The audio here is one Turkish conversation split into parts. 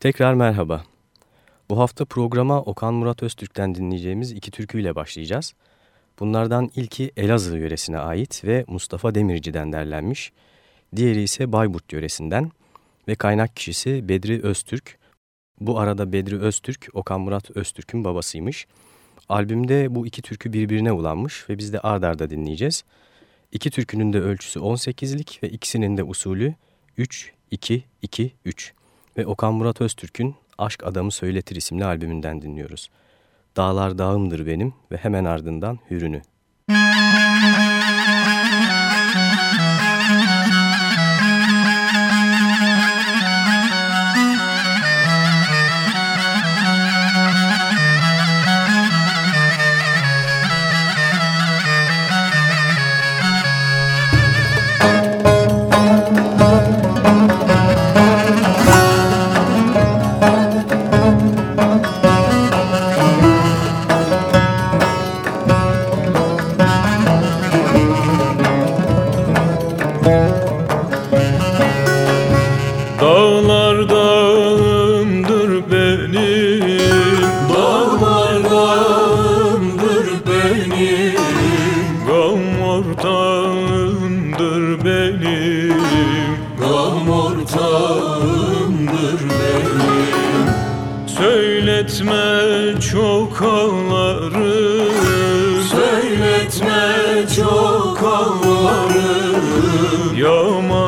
Tekrar merhaba. Bu hafta programa Okan Murat Öztürk'ten dinleyeceğimiz iki türküyle başlayacağız. Bunlardan ilki Elazığ yöresine ait ve Mustafa Demirci'den derlenmiş. Diğeri ise Bayburt yöresinden ve kaynak kişisi Bedri Öztürk. Bu arada Bedri Öztürk, Okan Murat Öztürk'ün babasıymış. Albümde bu iki türkü birbirine ulanmış ve biz de ard arda dinleyeceğiz. İki türkünün de ölçüsü 18'lik ve ikisinin de usulü 3-2-2-3 ve Okan Murat Öztürk'ün Aşk Adamı Söyletir isimli albümünden dinliyoruz. Dağlar dağımdır benim ve hemen ardından Hürünü. Müzik Yağmur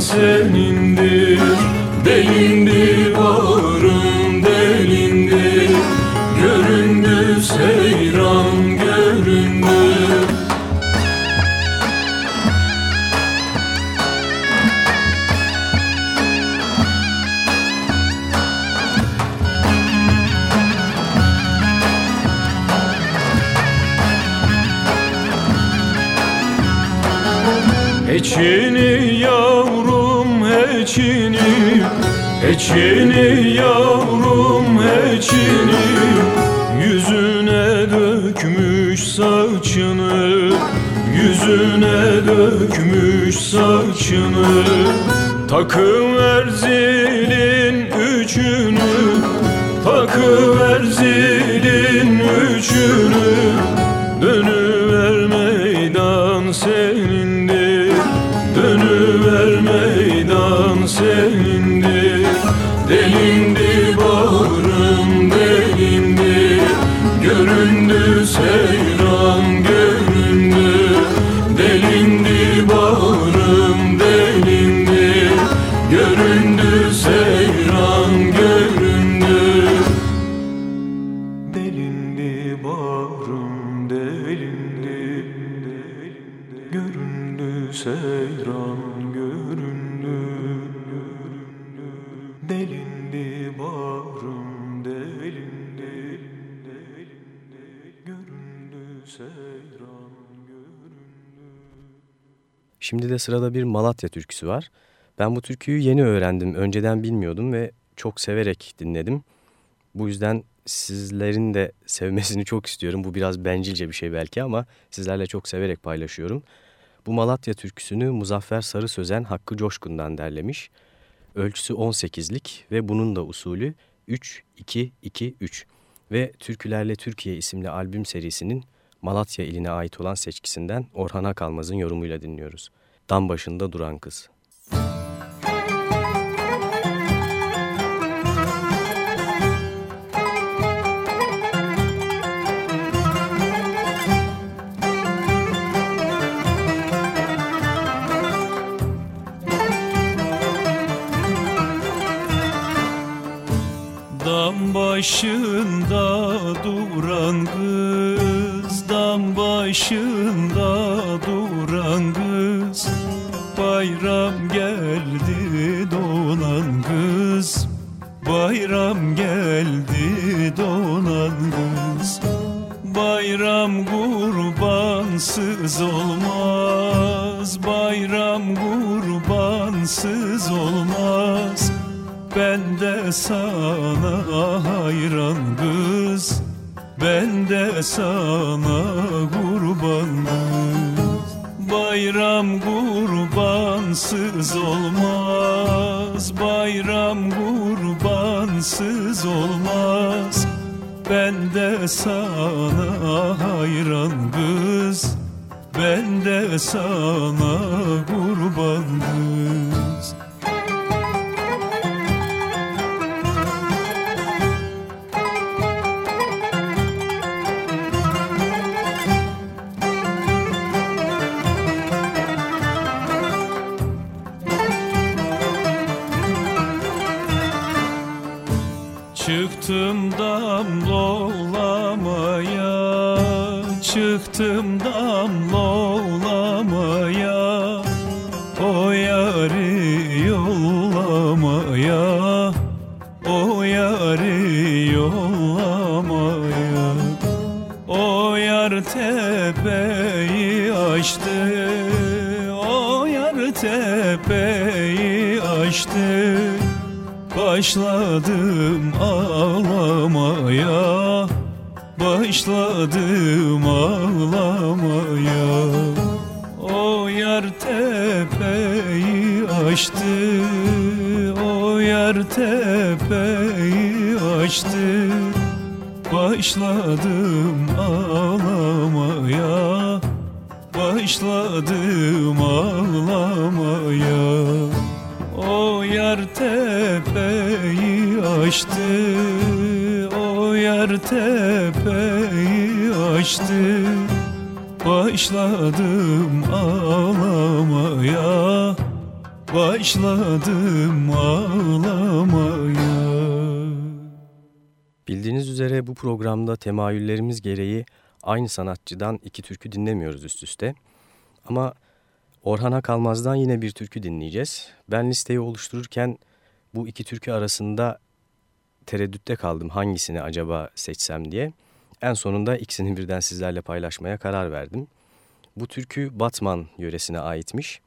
senindir Benim bir bağım Heçini yavrum heçini Yüzüne dökmüş saçını Yüzüne dökmüş saçını. Takıver zilin Şimdi de sırada bir Malatya türküsü var. Ben bu türküyü yeni öğrendim. Önceden bilmiyordum ve çok severek dinledim. Bu yüzden sizlerin de sevmesini çok istiyorum. Bu biraz bencilce bir şey belki ama sizlerle çok severek paylaşıyorum. Bu Malatya türküsünü Muzaffer Sarı Sözen Hakkı Coşkun'dan derlemiş. Ölçüsü 18'lik ve bunun da usulü 3-2-2-3 ve Türkülerle Türkiye isimli albüm serisinin Malatya iline ait olan seçkisinden Orhan Akalmaz'ın yorumuyla dinliyoruz. Dam başında duran kız. Dam başında duran kız başında duran kız Bayram geldi donan kız. Bayram geldi donan kız. Bayram kurbansız olmaz Bayram kurbansız olmaz. Ben de sana hayran kız Ben de sana kurban kız Bayram kurbansız olmaz Bayram kurbansız olmaz. Ben de sana hayran kız Ben de sana kurban Çıktım damlolamaya Çıktım damlolamaya Başladım ağlamaya Başladım ağlamaya. O yar tepeyi açtı O yar tepeyi açtı. Başladım ağlamaya Başladım ağlamaya. O yar tepeyi açtı O yar tepeyi açtı Başladım ağlamaya Başladım ağlamaya Bildiğiniz üzere bu programda temayüllerimiz gereği aynı sanatçıdan iki türkü dinlemiyoruz üst üste. Ama Orhan Kalmaz'dan yine bir türkü dinleyeceğiz. Ben listeyi oluştururken bu iki türkü arasında tereddütte kaldım hangisini acaba seçsem diye. En sonunda ikisini birden sizlerle paylaşmaya karar verdim. Bu türkü Batman yöresine aitmiş.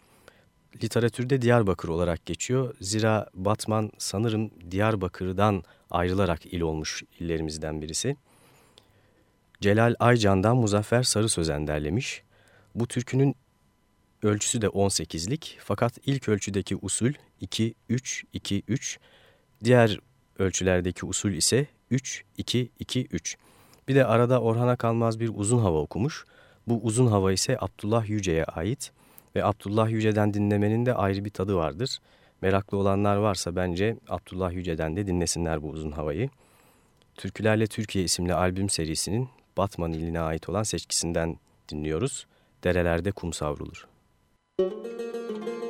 Literatürde Diyarbakır olarak geçiyor. Zira Batman sanırım Diyarbakır'dan ayrılarak il olmuş illerimizden birisi. Celal Aycan'dan Muzaffer Sarı Sözen derlemiş. Bu türkünün Ölçüsü de 18'lik fakat ilk ölçüdeki usul 2-3-2-3, diğer ölçülerdeki usul ise 3-2-2-3. Bir de arada Orhan'a kalmaz bir uzun hava okumuş. Bu uzun hava ise Abdullah Yüce'ye ait ve Abdullah Yüce'den dinlemenin de ayrı bir tadı vardır. Meraklı olanlar varsa bence Abdullah Yüce'den de dinlesinler bu uzun havayı. Türkülerle Türkiye isimli albüm serisinin Batman iline ait olan seçkisinden dinliyoruz. Derelerde kum savrulur. Müzik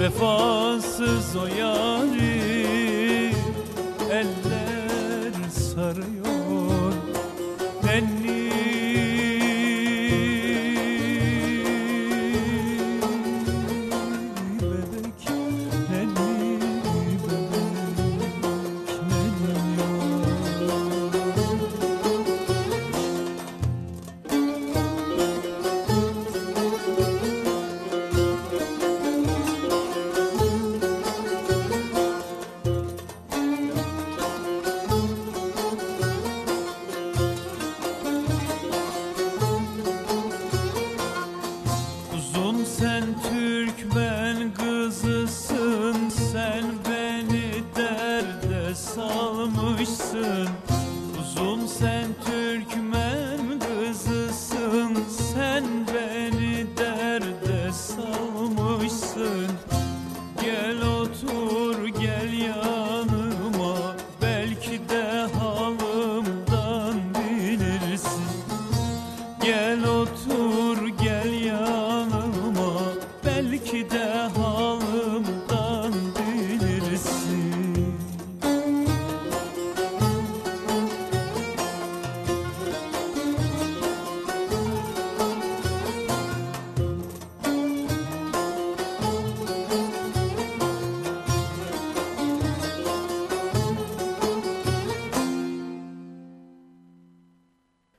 Vefasız o yari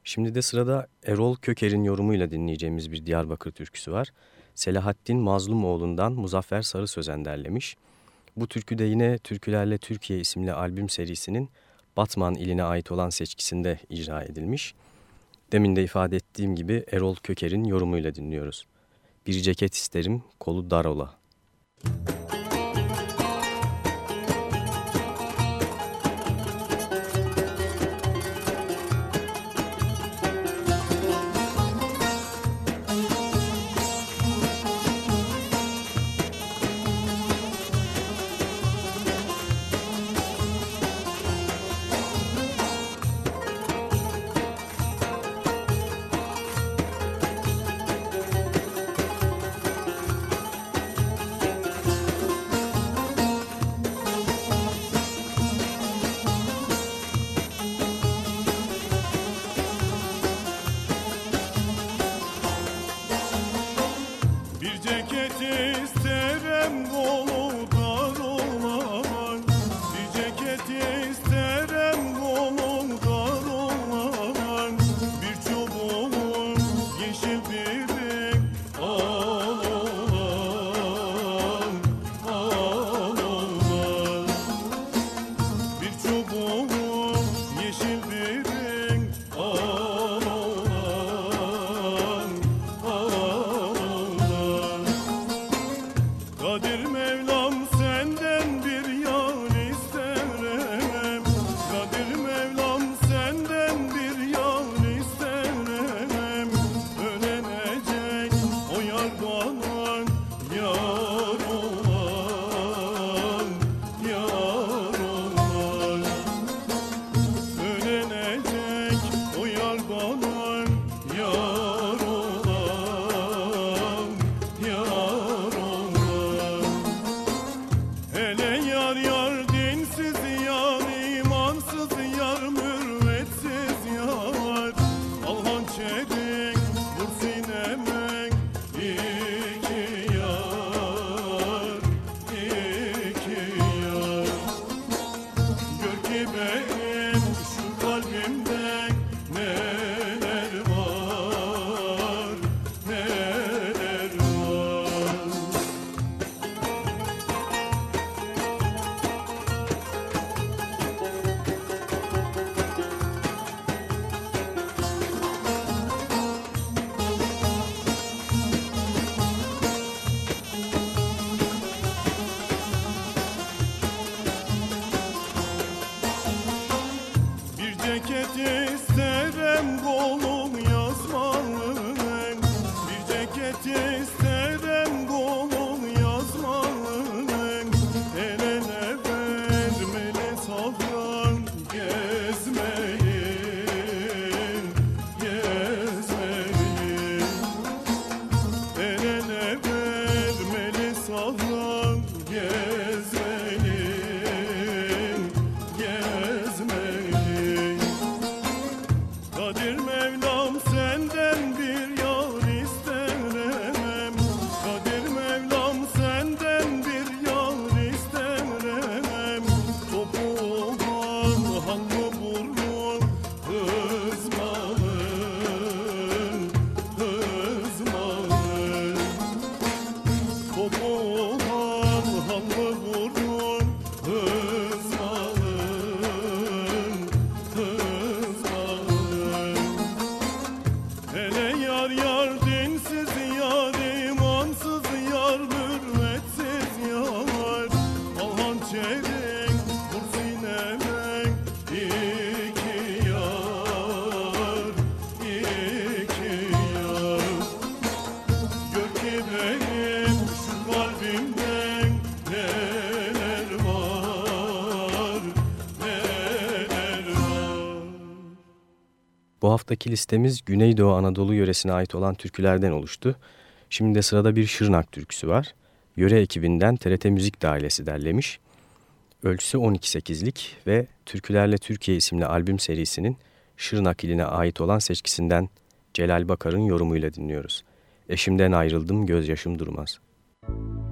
Şimdi de sırada Erol Köker'in yorumuyla dinleyeceğimiz bir Diyarbakır türküsü var. Selahattin Mazlumoğlu'ndan Muzaffer Sarı Sözen derlemiş. Bu türkü de yine Türkülerle Türkiye isimli albüm serisinin Batman iline ait olan seçkisinde icra edilmiş. Demin de ifade ettiğim gibi Erol Köker'in yorumuyla dinliyoruz. Bir ceket isterim, kolu dar ola. Müzik Bu haftaki listemiz Güneydoğu Anadolu yöresine ait olan türkülerden oluştu. Şimdi de sırada bir Şırnak türküsü var. Yöre ekibinden TRT Müzik Dairesi derlemiş. Ölçüsü 12-8'lik ve Türkülerle Türkiye isimli albüm serisinin Şırnak iline ait olan seçkisinden Celal Bakar'ın yorumuyla dinliyoruz. Eşimden ayrıldım gözyaşım durmaz. Müzik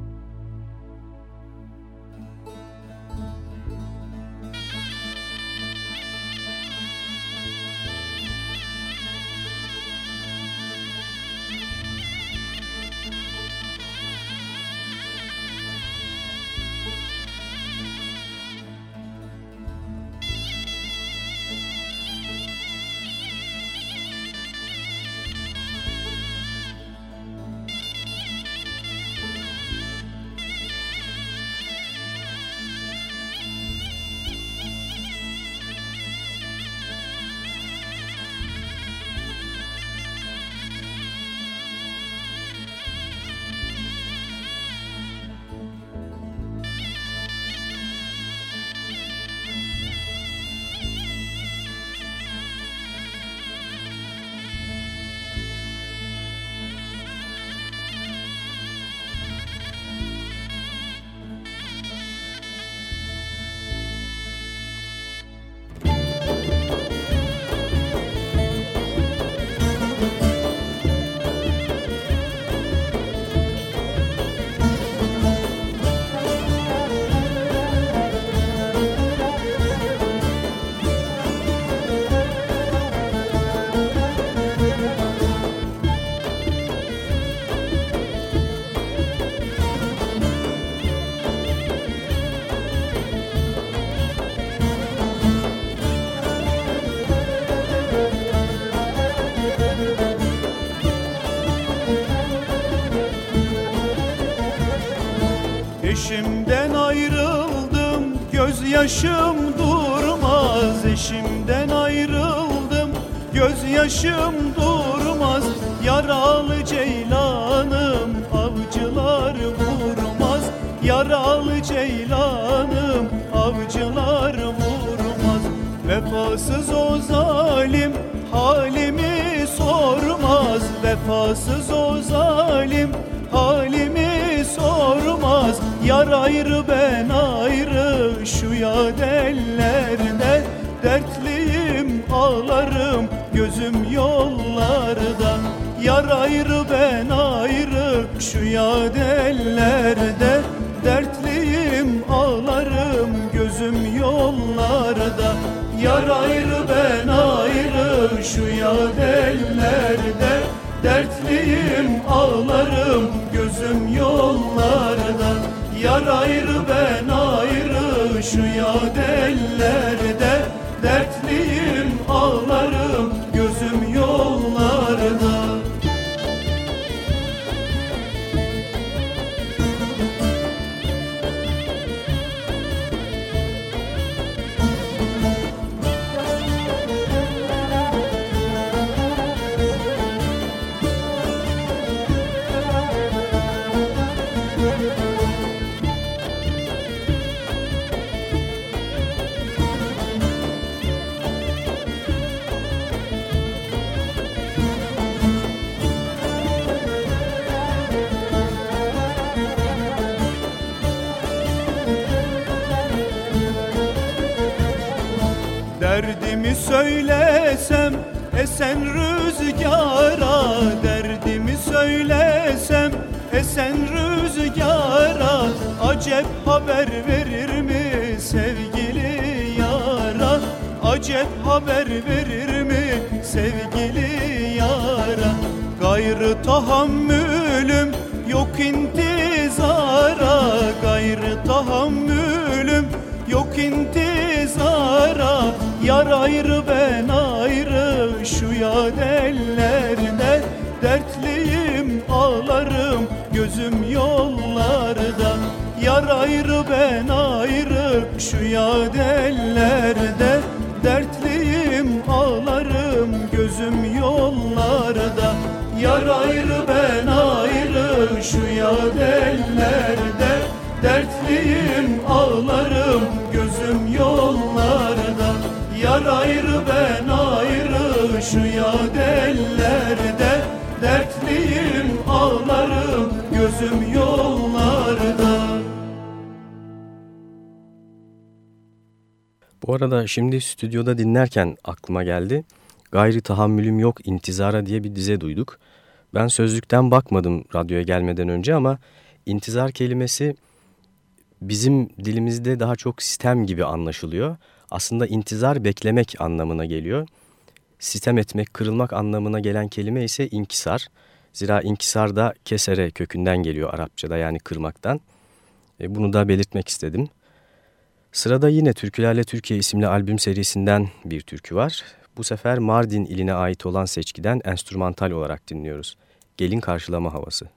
Eşimden ayrıldım gözyaşım durmaz. Eşimden ayrıldım gözyaşım durmaz. Yaralı ceylanım avcılar vurmaz. Yaralı ceylanım avcılar vurmaz. Vefasız o zalim halimi sormaz. Vefasız o zalim sormaz Yar ayrı ben ayrı. Şu yad ellerde Dertliyim ağlarım gözüm yollarda. Yar ayrı ben ayrı. Şu yad ellerde Dertliyim ağlarım gözüm yollarda. Yar ayrı ben ayrı. Şu yad ellerde Dertliyim ağlarım gözüm yollarda Yar ayrı ben ayrı şu yad ellerde Derdimi söylesem esen rüzgara Derdimi söylesem esen rüzgara Acep haber verir mi sevgili yara? Acep haber verir mi sevgili yara? Gayrı tahammülüm yok intizara Gayrı tahammülüm yok intizara Yar ayrı ben ayrı şu yad ellerde Dertliyim ağlarım gözüm yollarda. Yar ayrı ben ayrı şu yad ellerde Dertliyim ağlarım gözüm yollarda. Yar ayrı ben ayrı şu yad ellerde Dertliyim ağlarım ayrı ben ayrı şu yad Dertliyim ağlarım gözüm yollarda Bu arada şimdi stüdyoda dinlerken aklıma geldi. Gayri tahammülüm yok intizara diye bir dize duyduk. Ben sözlükten bakmadım radyoya gelmeden önce ama intizar kelimesi bizim dilimizde daha çok sistem gibi anlaşılıyor. Aslında intizar beklemek anlamına geliyor. Sistem etmek, kırılmak anlamına gelen kelime ise inkisar. Zira inkisar da kesere kökünden geliyor Arapçada yani kırmaktan. E, bunu da belirtmek istedim. Sırada yine Türkülerle Türkiye isimli albüm serisinden bir türkü var. Bu sefer Mardin iline ait olan seçkiden enstrümantal olarak dinliyoruz. Gelin karşılama havası.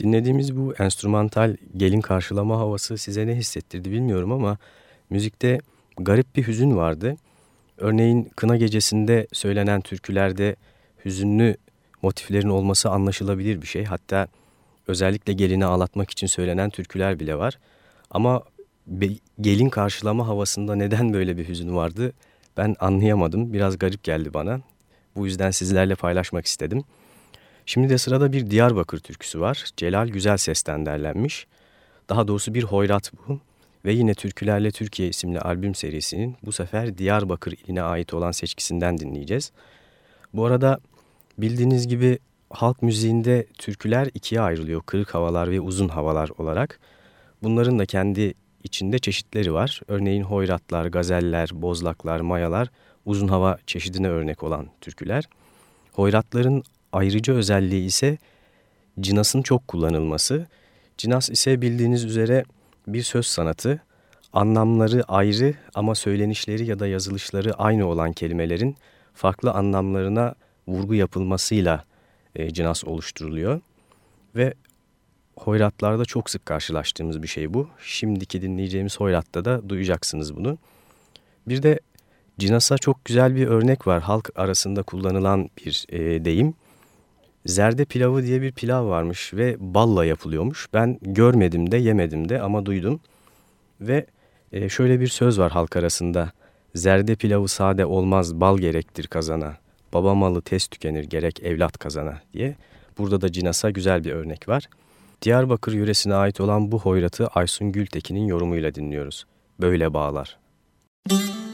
Dinlediğimiz bu enstrümantal gelin karşılama havası size ne hissettirdi bilmiyorum ama müzikte garip bir hüzün vardı. Örneğin kına gecesinde söylenen türkülerde hüzünlü motiflerin olması anlaşılabilir bir şey. Hatta özellikle gelini ağlatmak için söylenen türküler bile var. Ama gelin karşılama havasında neden böyle bir hüzün vardı ben anlayamadım. Biraz garip geldi bana. Bu yüzden sizlerle paylaşmak istedim. Şimdi de sırada bir Diyarbakır türküsü var. Celal Güzel Ses'ten derlenmiş. Daha doğrusu bir hoyrat bu. Ve yine Türkülerle Türkiye isimli albüm serisinin bu sefer Diyarbakır iline ait olan seçkisinden dinleyeceğiz. Bu arada bildiğiniz gibi halk müziğinde türküler ikiye ayrılıyor. Kırık havalar ve uzun havalar olarak. Bunların da kendi içinde çeşitleri var. Örneğin hoyratlar, gazeller, bozlaklar, mayalar uzun hava çeşidine örnek olan türküler. Hoyratların ayrıca özelliği ise cinasın çok kullanılması. Cinas ise bildiğiniz üzere bir söz sanatı. Anlamları ayrı ama söylenişleri ya da yazılışları aynı olan kelimelerin farklı anlamlarına vurgu yapılmasıyla e, cinas oluşturuluyor. Ve hoyratlarda çok sık karşılaştığımız bir şey bu. Şimdiki dinleyeceğimiz hoyratta da duyacaksınız bunu. Bir de cinasa çok güzel bir örnek var. Halk arasında kullanılan bir e, deyim. Zerde pilavı diye bir pilav varmış ve balla yapılıyormuş. Ben görmedim de yemedim de ama duydum. Ve e, şöyle bir söz var halk arasında. Zerde pilavı sade olmaz bal gerektir kazana. Baba malı tez tükenir gerek evlat kazana diye. Burada da cinasa güzel bir örnek var. Diyarbakır yöresine ait olan bu hoyratı Aysun Gültekin'in yorumuyla dinliyoruz. Böyle bağlar. Müzik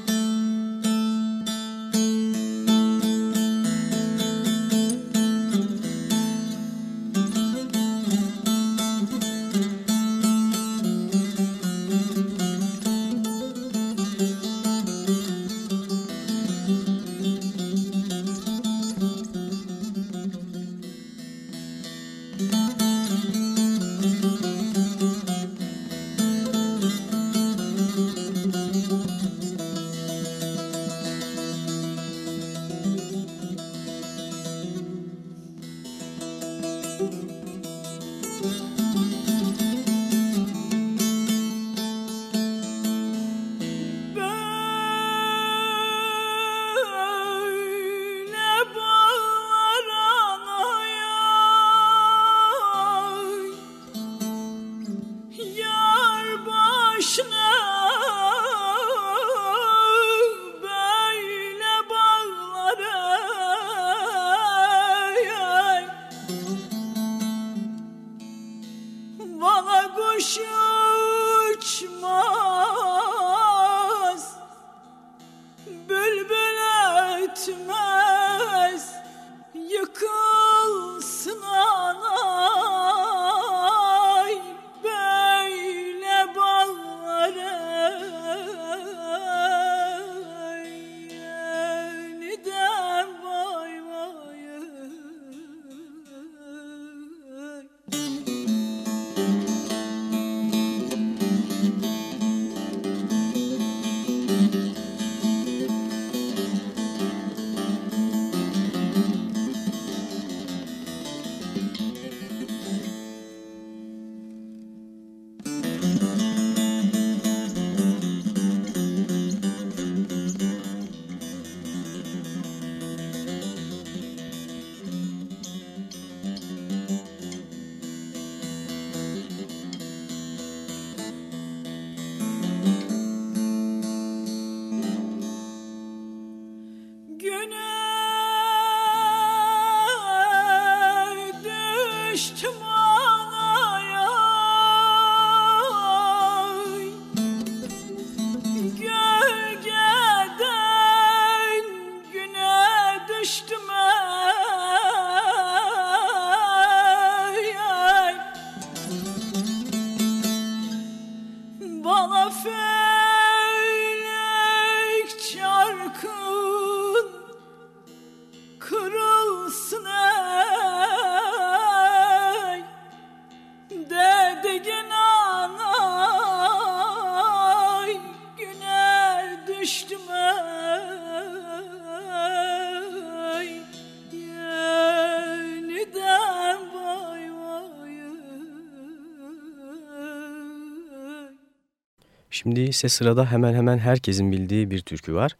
ise sırada hemen hemen herkesin bildiği bir türkü var.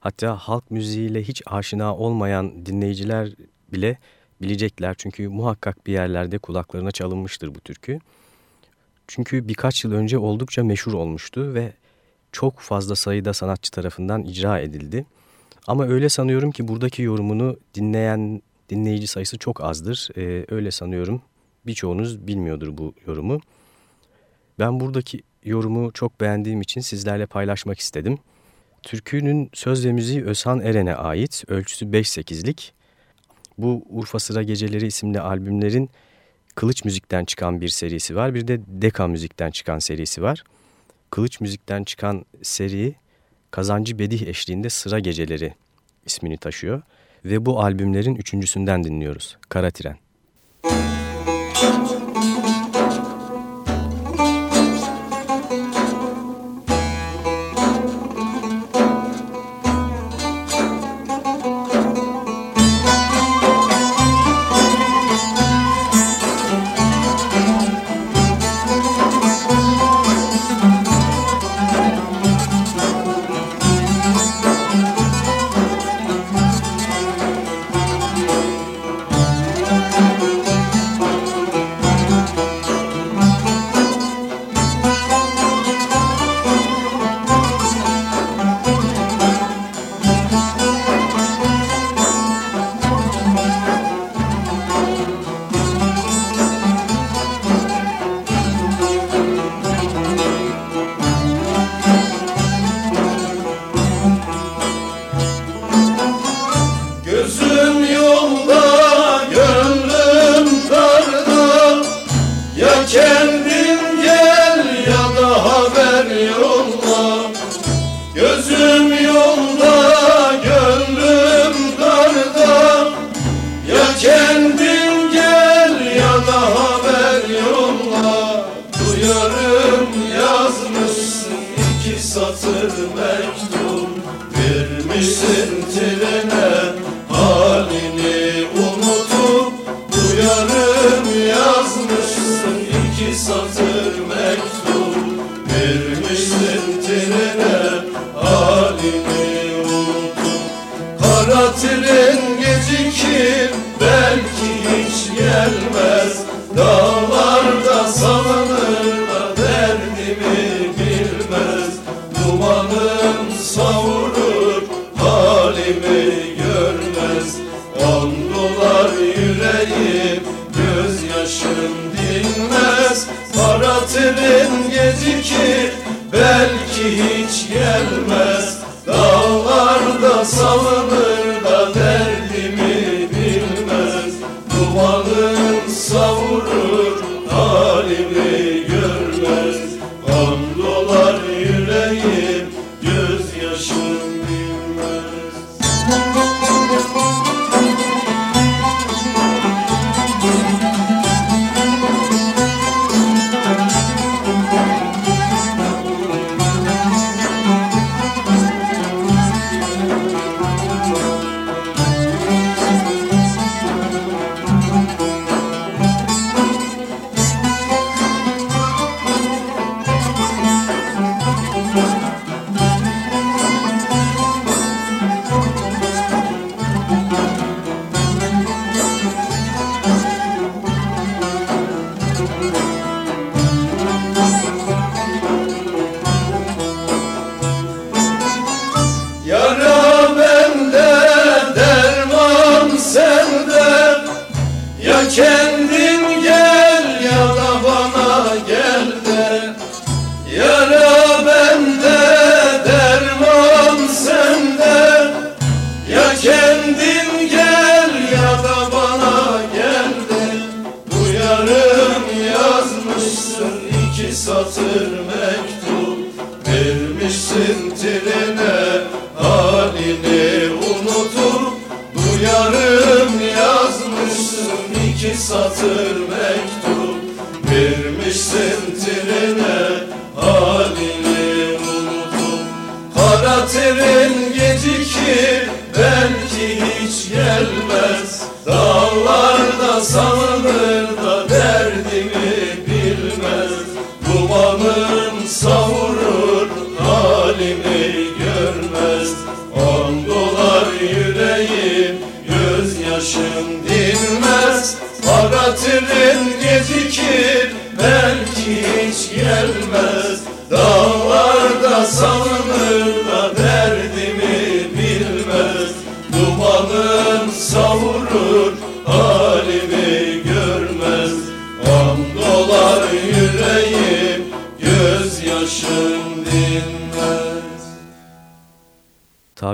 Hatta halk müziğiyle hiç aşina olmayan dinleyiciler bile bilecekler. Çünkü muhakkak bir yerlerde kulaklarına çalınmıştır bu türkü. Çünkü birkaç yıl önce oldukça meşhur olmuştu ve çok fazla sayıda sanatçı tarafından icra edildi. Ama öyle sanıyorum ki buradaki yorumunu dinleyen dinleyici sayısı çok azdır. Ee, öyle sanıyorum birçoğunuz bilmiyordur bu yorumu. Ben buradaki yorumu çok beğendiğim için sizlerle paylaşmak istedim. Türkünün söz ve müziği Özhan Eren'e ait, ölçüsü 5-8'lik. Bu Urfa Sıra Geceleri isimli albümlerin Kılıç Müzik'ten çıkan bir serisi var. Bir de Deka Müzik'ten çıkan serisi var. Kılıç Müzik'ten çıkan seri Kazancı Bedih eşliğinde Sıra Geceleri ismini taşıyor. Ve bu albümlerin üçüncüsünden dinliyoruz. Kara Tren.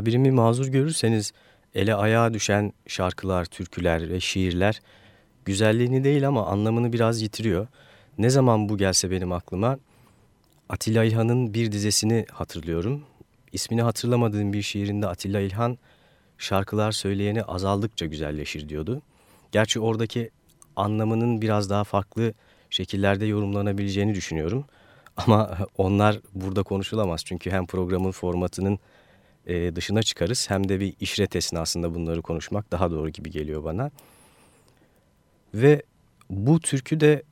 Tabirimi mazur görürseniz ele ayağa düşen şarkılar, türküler ve şiirler güzelliğini değil ama anlamını biraz yitiriyor. Ne zaman bu gelse benim aklıma Atilla İlhan'ın bir dizesini hatırlıyorum. İsmini hatırlamadığım bir şiirinde Atilla İlhan şarkılar söyleyeni azaldıkça güzelleşir diyordu. Gerçi oradaki anlamının biraz daha farklı şekillerde yorumlanabileceğini düşünüyorum. Ama onlar burada konuşulamaz çünkü hem programın formatının e, dışına çıkarız hem de bir işret esnasında bunları konuşmak daha doğru gibi geliyor bana. Ve bu türkü de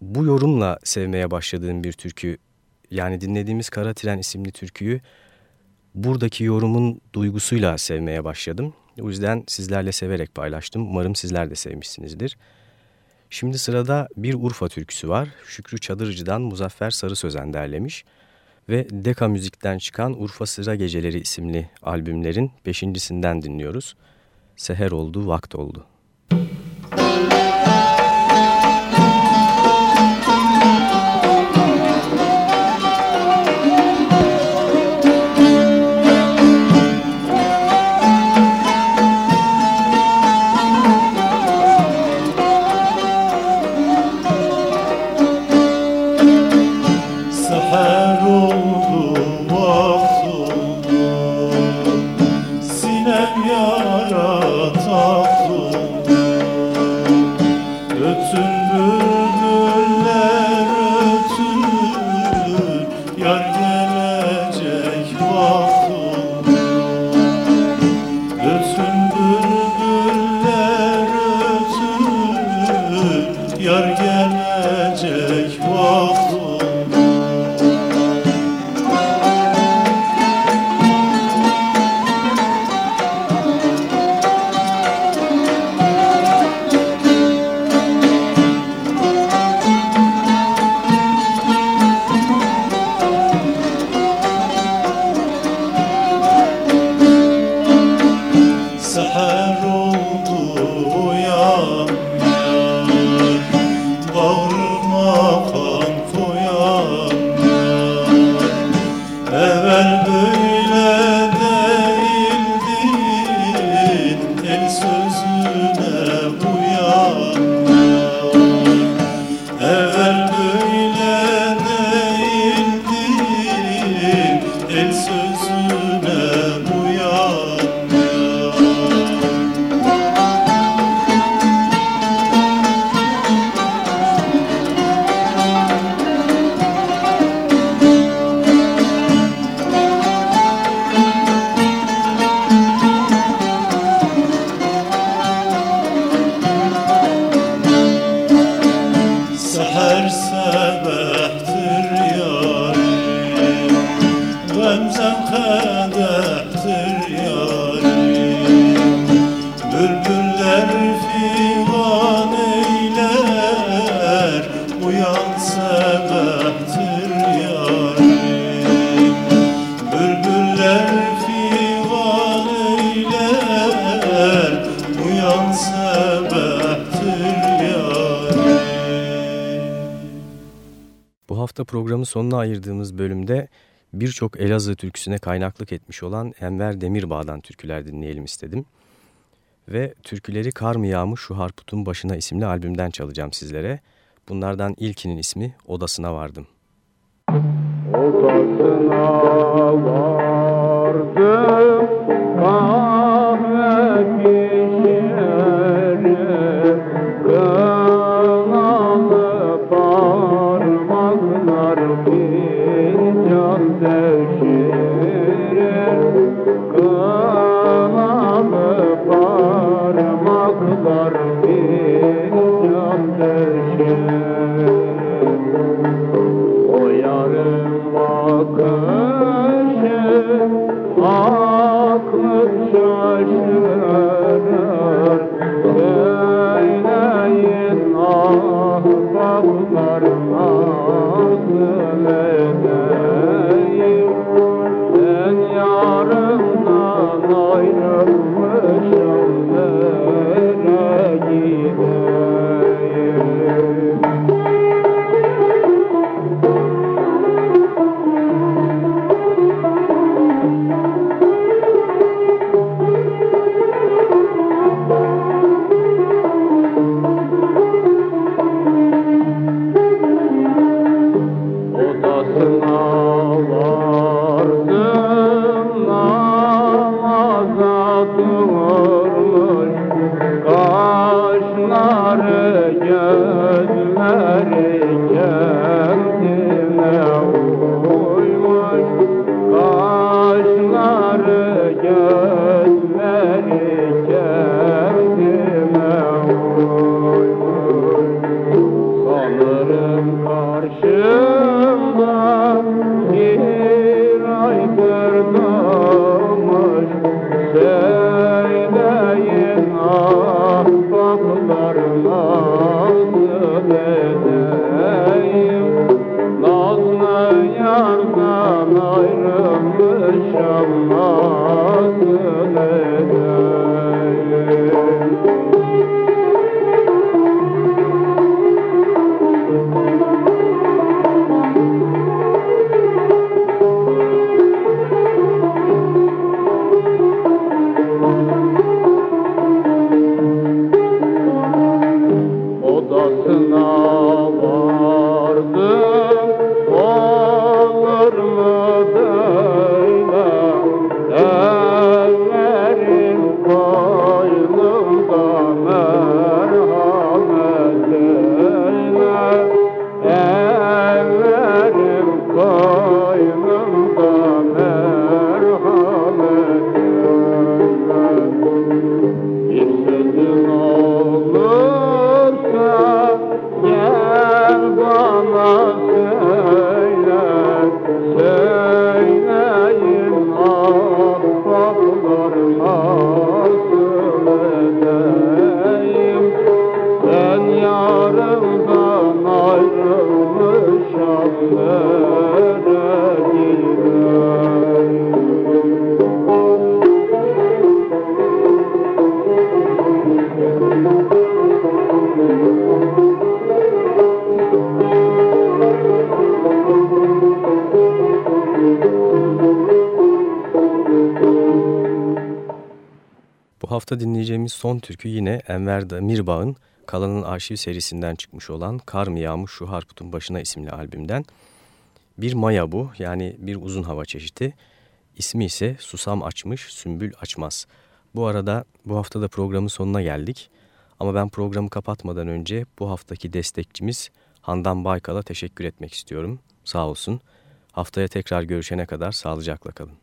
bu yorumla sevmeye başladığım bir türkü. Yani dinlediğimiz Kara Tren isimli türküyü buradaki yorumun duygusuyla sevmeye başladım. O yüzden sizlerle severek paylaştım. Umarım sizler de sevmişsinizdir. Şimdi sırada bir Urfa türküsü var. Şükrü Çadırcı'dan Muzaffer Sarı Sözen derlemiş. Ve Deka Müzik'ten çıkan Urfa Sıra Geceleri isimli albümlerin beşincisinden dinliyoruz. Seher oldu, vakt oldu. Sonuna ayırdığımız bölümde birçok Elazığ türküsüne kaynaklık etmiş olan Enver Demirbağ'dan türküler dinleyelim istedim. Ve türküleri Kar mı yağmış şu harputun başına isimli albümden çalacağım sizlere. Bunlardan ilkinin ismi Odasına Vardım. Odasına vardım kahve hafta dinleyeceğimiz son türkü yine Enver Demirbağ'ın Kalan'ın arşiv serisinden çıkmış olan Kar mı yağmış şu Harput'un başına isimli albümden. Bir maya bu yani bir uzun hava çeşidi. İsmi ise Susam Açmış Sümbül Açmaz. Bu arada bu haftada programın sonuna geldik. Ama ben programı kapatmadan önce bu haftaki destekçimiz Handan Baykal'a teşekkür etmek istiyorum. Sağ olsun. Haftaya tekrar görüşene kadar sağlıcakla kalın.